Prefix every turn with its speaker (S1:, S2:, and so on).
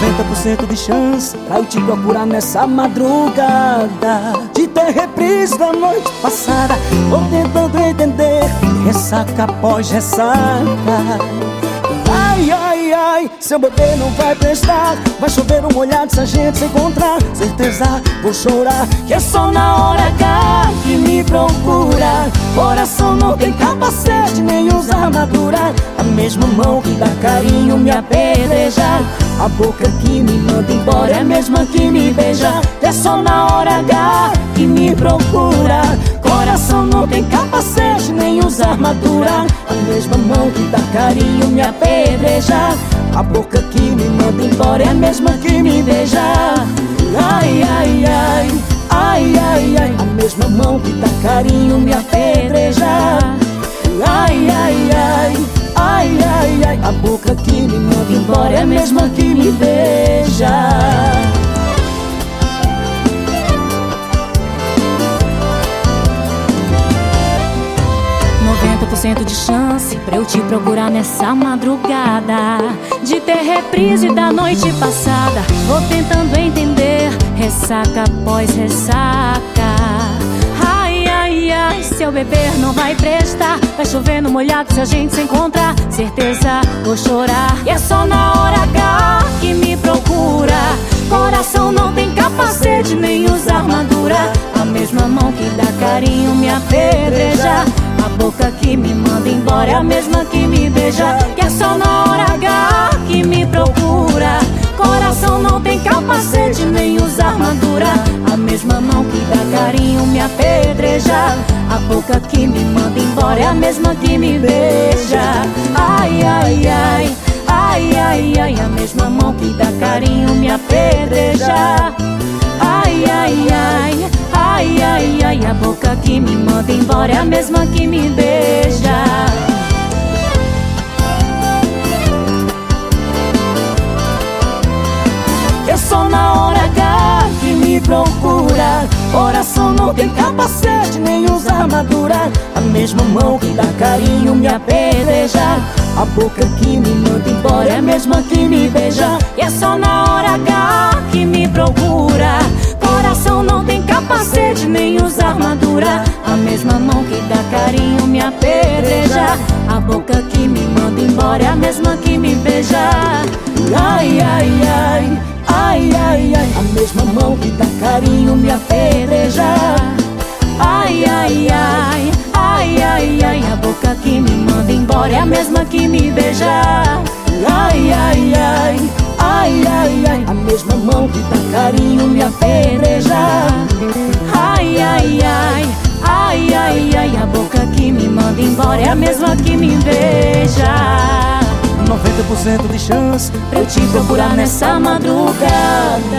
S1: 90% de chance pra eu te procurar nessa madrugada. De ter reprise da noite passada Vou tentando entender Ressaca após ressaca. Ai, ai, ai, seu bebê não vai prestar. Vai chover um olhado se a gente se encontrar. Certeza, vou chorar Que é só na hora H que me procura. Coração não tem capacete, A mesma mão que dá carinho me apedreja. A boca que me manda embora é a mesma que me beija. É só na hora H que me procura. Coração não tem capacete, nem usa armadura. A mesma mão que dá carinho me apedreja. A boca que me manda embora é a mesma que me beija. Ai, ai, ai, ai, ai, ai. A mesma mão que dá carinho me apedreja A boca que me manda embora é a mesma que me beija
S2: 90% de chance pra eu te procurar nessa madrugada. De ter reprise da noite passada. Vou tentando entender Ressaca após ressaca seu beber não vai prestar. Vai chover no molhado se a gente se encontrar. Certeza, vou chorar. E é só na hora H que me procura. Coração não tem capacete, nem usa armadura. A mesma mão que dá carinho me apedreja. A boca que me manda embora é a mesma que me beija. Que é só na hora H que me procura. Coração não tem capacete nem usa armadura. A mesma mão que dá carinho me apedreja A boca que me manda embora é a mesma que me beija. Ai, ai, ai, ai, ai, ai A mesma mão que dá carinho me apedreja. Ai, ai, ai Ai, ai, ai, a boca que me manda embora é a mesma que me beija.
S1: É só na hora H procura Coração não tem capacete, nem usa armadura. A mesma mão que dá carinho me apedreja. A boca que me manda embora é a mesma que me beija. E é só na hora H que me procura. Coração não tem capacete, nem usa armadura. A mesma mão que dá carinho me apedreja. A boca que me manda embora é a mesma que me beija. Ai, ai, ai, ai, ai, ai. A mesma mão que dá carinho me apedreja. Ai, ai, ai, ai, ai, ai. A boca que me manda embora é a mesma que me beija. Ai, ai, ai, ai, ai, ai. A mesma mão que dá carinho me apedreja. Ai, ai, ai, ai, ai, ai. A boca que me manda embora é a mesma que me beija. 90% de chance pra eu te procurar nessa madrugada